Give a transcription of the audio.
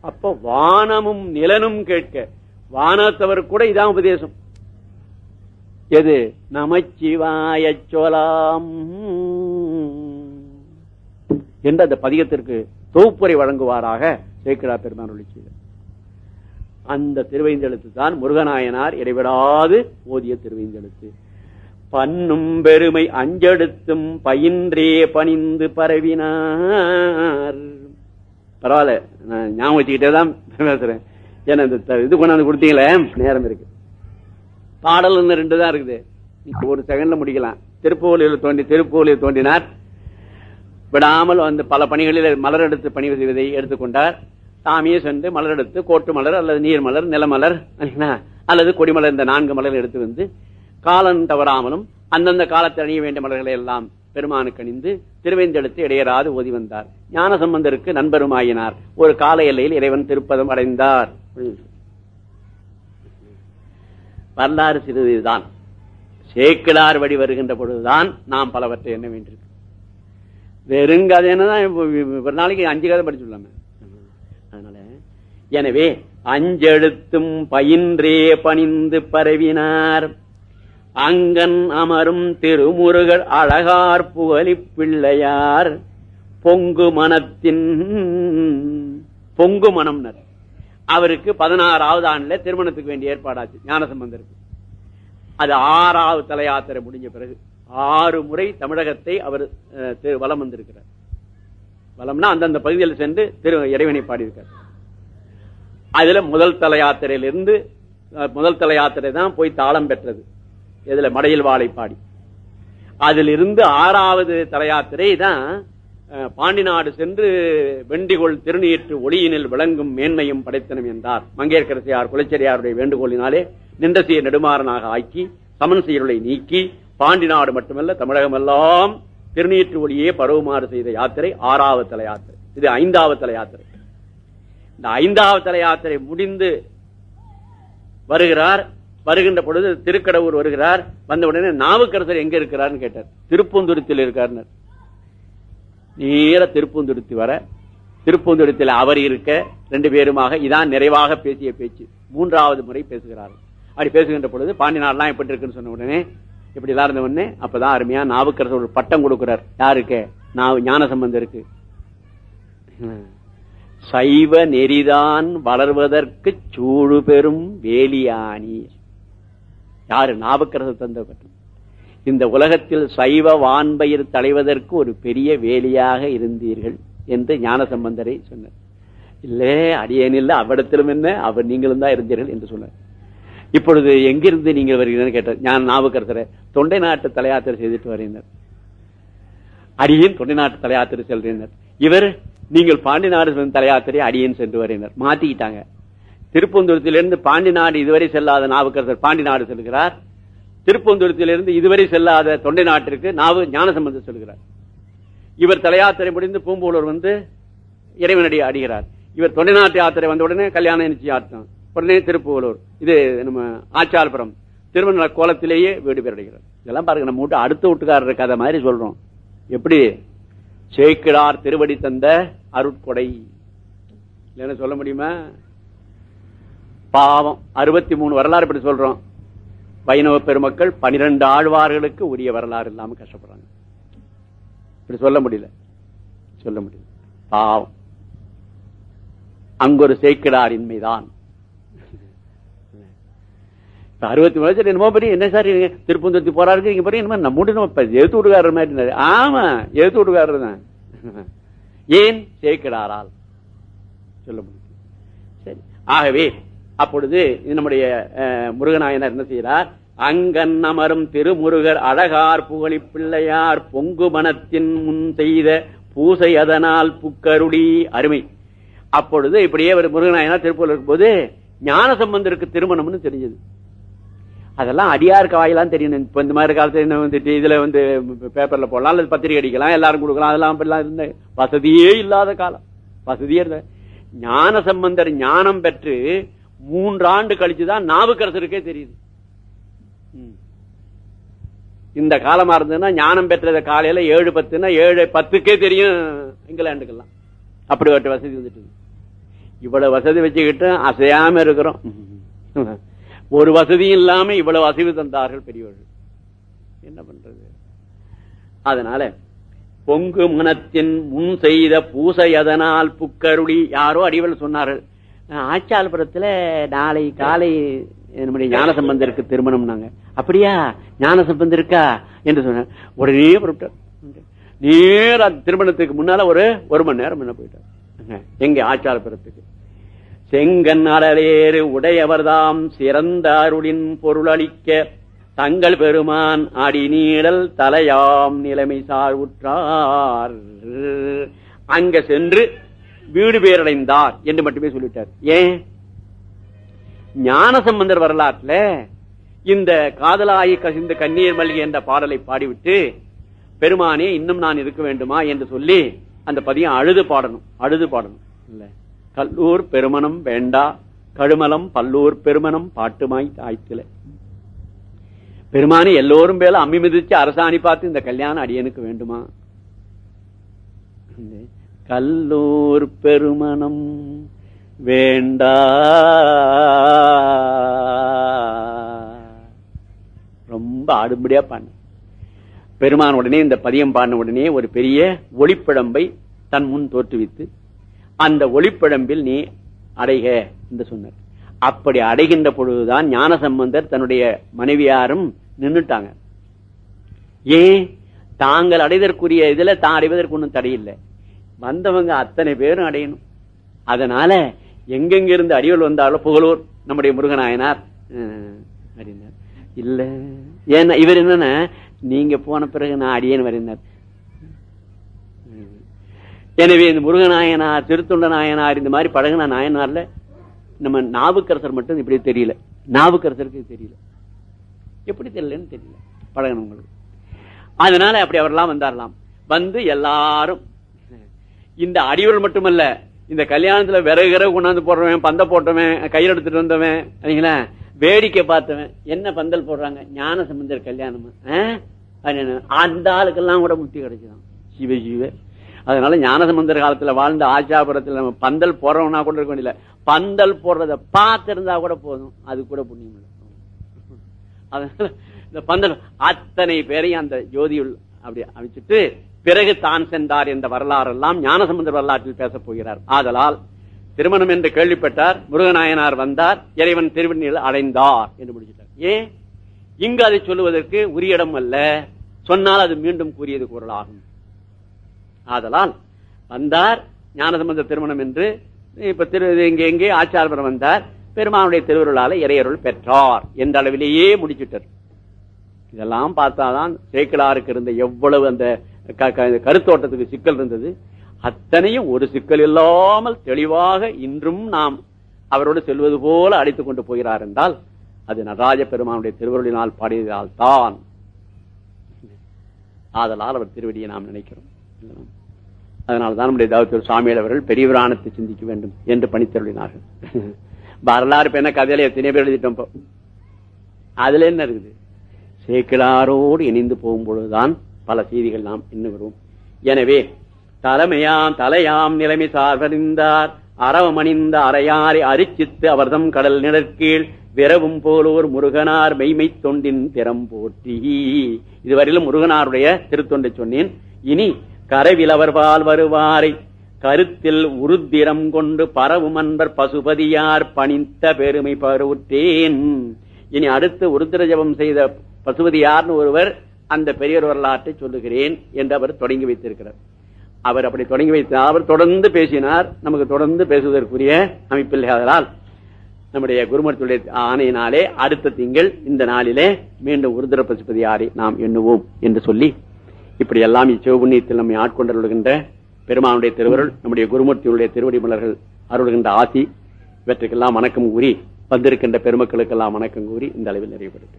அப்ப வானமும் நிலனும் கேட்க. வானத்தவர் கூட இதான் உபதேசம். எது? நமச்சிவாய சோலாம் என்று அந்த பதிகத்திற்கு தொகுப்புரை வழங்குவாராக சேக்கிரா பெருமான் ஒளி அந்த திருவைந்தெழுத்து தான் முருகநாயனார் இடைவிடாது ஓதிய திருவைந்தெழுத்து. பண்ணும் பெருமை அஞ்செடுத்தும் பயின்றே பணிந்து பரவினார். பரவாயில்ல. நான் ஞாபகம் வச்சுக்கிட்டே தான் பேசுறேன். ஏன்னா இந்த இது கொண்டாந்து கொடுத்தீங்களே? நேரம் இருக்கு. பாடல் ரெண்டு தான் இருக்குது. ஒரு செகண்ட்ல முடிக்கலாம். திருப்பூலியில் தோண்டி திருப்பூலில் தோண்டினார். விடாமல் வந்து பல பணிகளில் மலர் எடுத்து பணி செய்வதை எடுத்துக்கொண்டார் தாமியே சென்று மலர் எடுத்து கோட்டு மலர் அல்லது நீர் மலர் நிலமலர் என்ன, அல்லது கொடிமலர் இந்த நான்கு மலர் எடுத்து வந்து காலம் தவறாமலும் அந்தந்த காலத்தில் அணிய வேண்டிய மலர்களை எல்லாம் பெருமானுக்கு அணிந்து திருவேந்தெழுத்து இடையராது ஓதி வந்தார். ஞான சம்பந்தருக்கு நண்பருமாயினார். ஒரு கால எல்லையில் இறைவன் திருப்பதம் அடைந்தார். வரலாறு சிறிதுதான். சேக்கிழார் வழி வருகின்ற பொழுதுதான் நாம் பலவற்றை எண்ண வேண்டியிருக்கு. வெறுங்கதைன்னு தான் ஒரு நாளைக்கு அஞ்சு கதை படிச்சுடலாமே. அதனால எனவே அஞ்செழுத்தும் பயின்றே பணிந்து பரவினார். அங்கன் அமரும் திருமுருகர் அழகார் புகழி பிள்ளையார். பொங்கு மனத்தின் பொங்கு மனம்னர். அவருக்கு பதினாறாவது ஆண்டுல திருமணத்துக்கு வேண்டிய ஏற்பாடாச்சு ஞானசம்பந்தருக்கு. அது ஆறாவது தலையாத்திரை முடிஞ்ச பிறகு ஆறு முறை தமிழகத்தை அவர் அஹ், வலம் வந்திருக்கிறார். வலம்னா அந்தந்த பகுதியில் சென்று திரு இறைவனை பாடியிருக்கார். அதுல முதல் தலையாத்திரையிலிருந்து முதல் தலையாத்திரை தான் போய் தாளம் பெற்றது. இதுல மடையில் வாழைப்பாடி அதிலிருந்து ஆறாவது தலையாத்திரை தான் பாண்டி நாடு சென்று வெண்டிகோள் திருநீற்று ஒளியினில் விளங்கும் மேன்மையும் படைத்தனம் என்றார். மங்கையர்கரசியார் குலச்சரியாருடைய வேண்டுகோளினாலே நின்றசிய நெடுமாறனாக ஆக்கி சமன் செயலை நீக்கி பாண்டி நாடு மட்டுமல்ல தமிழகமெல்லாம் திருநீற்று ஒளியே பரவுமாறு செய்த யாத்திரை ஆறாவது தல யாத்திரை இது ஐந்தாவது தல யாத்திரை இந்த ஐந்தாவது தலையாத்திரை முடிந்து வருகிறார். வருகின்ற பொழுது திருக்கடவுர் வருகிறார். வந்த உடனே நாவுக்கரசர் எங்க இருக்கிறார்னு கேட்டார். திருப்பூந்துருத்தில் இருக்கார் நேர திருப்பூந்துருத்தி வர. திருப்பூந்துருத்தில் அவர் இருக்க. ரெண்டு பேருமாக இதான் நிறைவாக பேசிய பேச்சு. மூன்றாவது முறை பேசுகிறார் அப்படி பேசுகின்ற பொழுது பாண்டியனார்லாம் எப்படி இருக்குன்னு சொன்ன உடனே இப்படி எல்லாம் இருந்த உடனே அப்பதான் அருமையா நாவுக்கரசர் ஒரு பட்டம் கொடுக்கிறார். யாருக்கு? நான் ஞான சம்பந்தம் இருக்கு சைவ நெறிதான் வளர்வதற்கு சூடு பெறும் வேலியானி யாரு? நாவுக்கரசர் தந்த இந்த உலகத்தில் சைவ வான்பயிர் தலைவதற்கு ஒரு பெரிய வேலியாக இருந்தீர்கள் என்று ஞான சம்பந்தரை சொன்னார். இல்லே அடியேன் இல்ல அவ்விடத்திலும் என்ன? அவர் நீங்களும் தான் இருந்தீர்கள் என்று சொன்னார். இப்பொழுது எங்கிருந்து நீங்கள் வருகிறீர்கள்? கேட்டார். ஞான நாவுக்கரசரை தொண்டை நாட்டு தலையாத்திரை செய்துட்டு வருகின்றனர் அடியேன் தொண்டை நாட்டு தலையாத்திரை செல்கின்றனர் இவர் நீங்கள் பாண்டி நாடு தலையாத்திரை அடியேன் சென்று வருகின்றனர் மாத்திக்கிட்டாங்க. திருப்பந்தூரத்திலிருந்து பாண்டி நாடு இதுவரை செல்லாத நாவுக்கரசர் பாண்டி நாடு செல்கிறார். திருப்பந்தூரத்திலிருந்து இதுவரை செல்லாத தொண்டை நாட்டிற்கு நாவு ஞானசம்பந்தர் செல்கிறார். இவர் தலையாத்திரை முடிந்து பூம்பூலூர் வந்து இறைவனடி அடிகிறார் இவர் தொண்டை நாட்டு யாத்திரை வந்த உடனே கல்யாண நிச்சயார்த்தம் உடனே திருப்பூலூர். இது நம்ம ஆச்சாரபுரம். திருமண கோலத்திலேயே வீடு பேர் அடைகிறார் இதெல்லாம் பாருங்க நம்ம வீட்டு அடுத்த வீட்டுக்காரர் கதை மாதிரி சொல்றோம். எப்படி? சேக்கிடார் திருவடி தந்த அருட்கொடை. இல்லைன்னு சொல்ல முடியுமா? பாவம். அறுபத்தி மூணு வரலாறு இப்படி சொல்றோம். வைணவ பெருமக்கள் பனிரெண்டு ஆழ்வார்களுக்கு உரிய வரலாறு இல்லாம கஷ்டப்படுறாங்க. இப்படி சொல்ல முடியல. சொல்ல முடியல. பாவம். அங்கொரு சேக்கிடார் இன்மைதான் அறுபத்தி மூணு வயசுல என்னமோ பெரிய என்ன சார் திருப்பந்தூர்த்தி போறாரு இங்க பாருங்க நம்ம மூட்டு நம்ம எழுத்து விடுகாரர் மாதிரி ஆமா எழுத்து விடுகாரர் தான். ஏன்? சேக்கிடாரால். சொல்ல முடியும் சரி. ஆகவே அப்பொழுது நம்முடைய முருகநாயனர் என்ன செய்கிறார்? அங்கன் அமரும் திருமுருகர் அழகார் புகழி பிள்ளையார் பொங்கு மனத்தின் முன் செய்த பூசை அதனால் புக்கருடி அருமை. அப்பொழுது இப்படியே ஒரு முருகநாயனார் திருப்பூர் இருக்கும்போது ஞான சம்பந்தருக்கு திருமணம்னு தெரிஞ்சது. அதெல்லாம் அடியாருக்கு வாயிலாம் தெரியும். இப்ப இந்த மாதிரி காலத்துல என்ன வந்துட்டு இதுல வந்து பேப்பர்ல போடலாம் அல்லது பத்திரிகை அடிக்கலாம் எல்லாரும் கொடுக்கலாம் அதெல்லாம் அப்படிலாம் இருந்த வசதியே இல்லாத காலம். வசதியே இருந்த ஞான சம்பந்தர் ஞானம் பெற்று மூன்றாண்டு கழிச்சுதான் நாவுக்கரசருக்கே தெரியுது. இந்த காலமா இருந்ததுன்னா ஞானம் பெற்றத காலையில ஏழு பத்துன்னா ஏழு பத்துக்கே தெரியும் இங்கிலாந்துக்கெல்லாம். அப்படி ஒரு வசதி வந்துட்டு இவ்வளவு வசதி வச்சுக்கிட்டு அசையாம இருக்கிறோம். ஒரு வசதியும் இல்லாம இவ்வளவு அசைவு தந்தார்கள் பெரியவர்கள் என்ன பண்றது? அதனால பொங்கு மனத்தின் முன் செய்த பூசை அதனால் புக்கருளி யாரோ அடிவல் சொன்னார்கள். ஆச்சாலபுரத்துல நாளை காலை நம்முடைய ஞானசம்பந்தருக்கு திருமணம்னாங்க அப்படியா? ஞானசம்பந்தம் இருக்கா? என்று சொன்னார். உடனே புறப்பட்டார். திருமணத்துக்கு முன்னால ஒரு ஒரு மணி நேரம் என்ன போயிட்டார். எங்க ஆச்சாரபுரத்துக்கு செங்கன் அடலேறு உடையவர்தாம் சிறந்த அருளின் பொருளளிக்க தங்கள் பெருமான் அடி நீடல் தலையாம் நிலைமை சார்வுற்றார் அங்க சென்று வீடு பேரடைந்தார் என்று மட்டுமே சொல்லிட்டார். ஏன்? ஞானசம்பந்தர் வரலாற்றுல இந்த காதலாயி கசிந்த கண்ணீர் மல்கி என்ற பாடலை பாடிவிட்டு பெருமானே இன்னும் நான் இருக்க வேண்டுமா என்று சொல்லி அந்த பதியம் அழுது பாடணும் அழுது பாடணும். இல்ல. கல்லூர் பெருமணம் வேண்டா கழுமலம் பல்லூர் பெருமணம் பாட்டுமாய் தாய்த்தில பெருமானே எல்லோரும் பேல அம்மி மிதிச்சு அரசாணி பார்த்து இந்த கல்யாணம் அடியனுக்கு வேண்டுமா? கல்லூர் பெருமணம் வேண்டா. ரொம்ப ஆடும்படியா பாடு. பெருமான் உடனே இந்த பதியம் பாடின உடனே ஒரு பெரிய ஒளிப்பிழம்பை தன் முன் தோற்றுவித்து அந்த ஒளிப்பிழம்பில் நீ அடைக என்று சொன்னார். அப்படி அடைகின்ற பொழுதுதான் ஞான சம்பந்தர் தன்னுடைய மனைவியாரும் நின்றுட்டாங்க ஏன்? தாங்கள் அடைதற்குரிய இதுல தான் அடைவதற்கு ஒன்றும் தடையில்லை. வந்தவங்க அத்தனை பேரும் அடையணும். அதனால எங்கெங்க இருந்து அடிவல் வந்தாலும் புகழூர் நம்முடைய முருகநாயனார் அப்படின்னார் இல்ல. ஏன்னா இவர் என்னன்னா நீங்க போன பிறகு நான் அடியேன் வரைந்தார். எனவே இந்த முருகநாயனார் திருத்துண்ட நாயனார் இந்த மாதிரி பழகின நாயனார்ல நம்ம நாவுக்கரசர் மட்டும் இப்படி தெரியல. நாவுக்கரசருக்கு தெரியல. எப்படி தெரியலன்னு தெரியல. பழகினவங்களுக்கு. அதனால அப்படி அவர்லாம் வந்தாரலாம். வந்து எல்லாரும் இந்த அடிவர்கள் மட்டுமல்ல இந்த கல்யாணத்துல விறகு விறகு கொண்டாந்து போடுறவன் பந்த போட்டவன் கையில் எடுத்துட்டு வந்தவன் சரிங்களா? வேடிக்கை பார்த்தவன் என்ன பந்தல் போடுறாங்க? ஞான சம்பந்தர் கல்யாணம் அந்த ஆளுக்கெல்லாம் கூட முத்தி கிடைச்சுதான். சிவ சிவ. அதனால ஞானசம்பந்தர் காலத்துல வாழ்ந்த ஆச்சாபுரத்துல நம்ம பந்தல் போடுறவனா கூட இருக்க வேண்டிய பந்தல் போடுறத பார்த்திருந்தா கூட போதும். அது கூட புண்ணியம் இல்லை. அதனால இந்த பந்தல் அத்தனை பேரையும் அந்த ஜோதியுள் அப்படி அமைச்சிட்டு பிறகு தான் சென்றார் என்ற வரலாறு எல்லாம் ஞானசம்பந்தர் வரலாற்றில் பேசப் போகிறார். ஆதலால் திருமணம் என்று கேள்விப்பட்டார் முருகநாயனார் வந்தார் இறைவன் திருவண்ணியில் அடைந்தார் என்று முடிச்சிட்டார். ஏன்? இங்கு அதை சொல்லுவதற்கு உரிய இடம் அல்ல. சொன்னால் அது மீண்டும் கூறியது குரலாகும். ஆதலால் வந்தார் ஞானசம்பந்த திருமணம் என்று இப்ப திரு இங்கே எங்கே ஆச்சாரபுரம் வந்தார் பெருமானுடைய திருவருளால இறையருள் பெற்றார் என்ற அளவிலேயே முடிச்சிட்டார். இதெல்லாம் பார்த்தாதான் சேக்கலாருக்கு இருந்த எவ்வளவு அந்த கருத்தோட்டத்துக்கு சிக்கல் இருந்தது. அத்தனையும் ஒரு சிக்கல் இல்லாமல் தெளிவாக இன்றும் நாம் அவரோடு செல்வது போல அழைத்துக் கொண்டு போகிறார் என்றால் அது நடராஜ பெருமானுடைய திருவருளினால் பாடியதால் தான் ஆதலால் அவர் திருவடியை நாம் நினைக்கிறோம். அதனால்தான் நம்முடைய தவத்தூர் சுவாமியில் அவர்கள் பெரியவரானத்தை சிந்திக்க வேண்டும் என்று பணித்தருளினார்கள். வரலாறு பெண்ண கதையில எத்தனை பேர் எழுதிட்டோம் அதுல என்ன இருக்குது? சேக்கிலாரோடு இணைந்து போகும்பொழுதுதான் பல செய்திகள் நாம் எண்ணுகிறோம். எனவே தலைமையாம் தலையாம் நிலைமை சார்பறிந்தார். அறவமணிந்த அறையாரை அரிச்சித்து அவர்தம் கடல் நிழற்கீழ் விரவும் போலோர் முருகனார் மெய்மை தொண்டின் திறம் போற்றி. இதுவரையிலும் முருகனாருடைய திருத்தொண்டை சொன்னேன். இனி கரவிலவர்பால் வருவாரை கருத்தில் உருத்திரம் கொண்டு பரவும் அன்பர் பசுபதியார் பணித்த பெருமை பருவுற்றேன். இனி அடுத்து உருத்திர ஜபம் செய்த பசுபதியார்னு ஒருவர் அந்த பெரியர் வரலாற்றை சொல்லுகிறேன் என்று அவர் தொடங்கி வைத்திருக்கிறார். அவர் அப்படி தொடங்கி வைத்தார் அவர் தொடர்ந்து பேசினார். நமக்கு தொடர்ந்து பேசுவதற்குரிய அமைப்பில் அதனால் நம்முடைய குருமரத்துடைய ஆணையினாலே அடுத்த திங்கள் இந்த நாளிலே மீண்டும் உருதிர பசுபதியாரை நாம் எண்ணுவோம் என்று சொல்லி இப்படி எல்லாம் இச்சிவபுண்ணியத்தில் நம்மை ஆட்கொண்டருகின்ற பெருமானுடைய திருவருள் நம்முடைய குருமூர்த்தியுடைய திருவடி மலர்கள் அருள்கின்ற ஆசி இவற்றுக்கெல்லாம் வணக்கம் கூறி வந்திருக்கின்ற பெருமக்களுக்கெல்லாம் வணக்கம் கூறி இந்த அளவில் நிறைவுபடுத்து